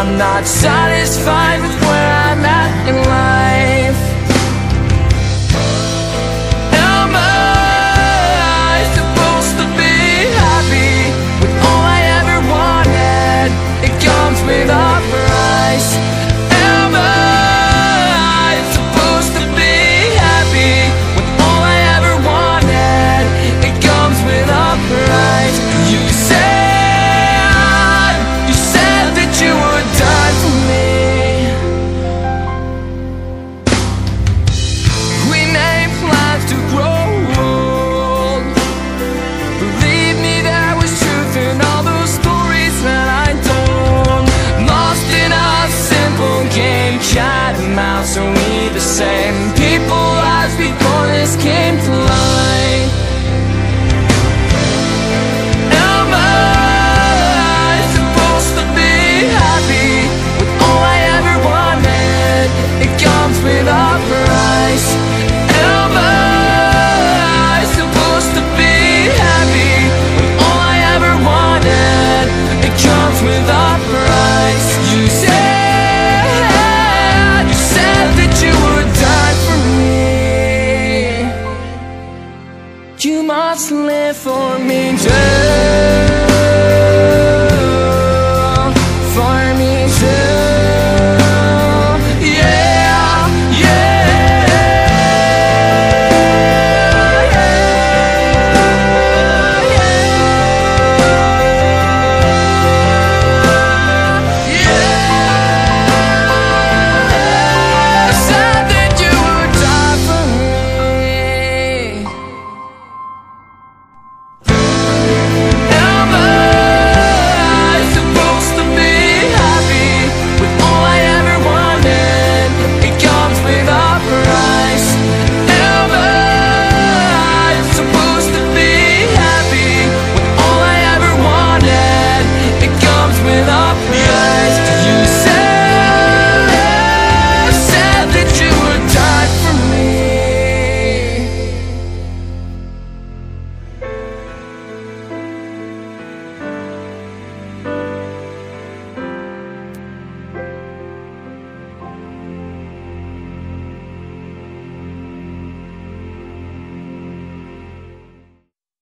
I'm not satisfied came through must live for me. Just